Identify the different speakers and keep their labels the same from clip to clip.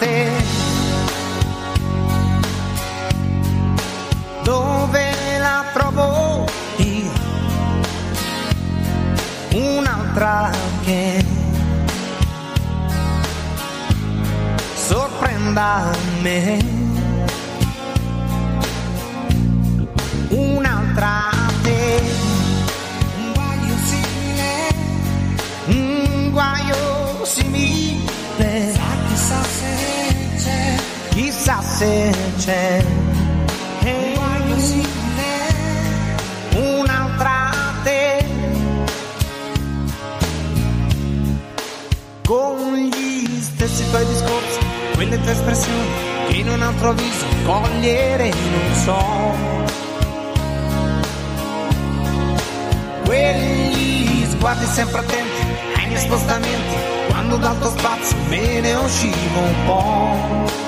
Speaker 1: te. Dove la trovo io? Un'altra che sorprenda me. Un'altra te. Un guaio simile. Un guaio simile. Chissà se c'è. Chissà se c'è. Simile. Un'altra te. Con gli stessi tuoi discorsi, quelle tue espressioni in un altro viso cogliere non so. Quegli sguardi sempre attenti ai miei spostamenti, quando dal tuo spazio me ne uscivo un po'.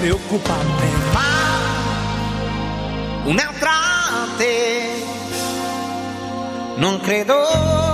Speaker 1: Preoccupante, ma un'altra te non credo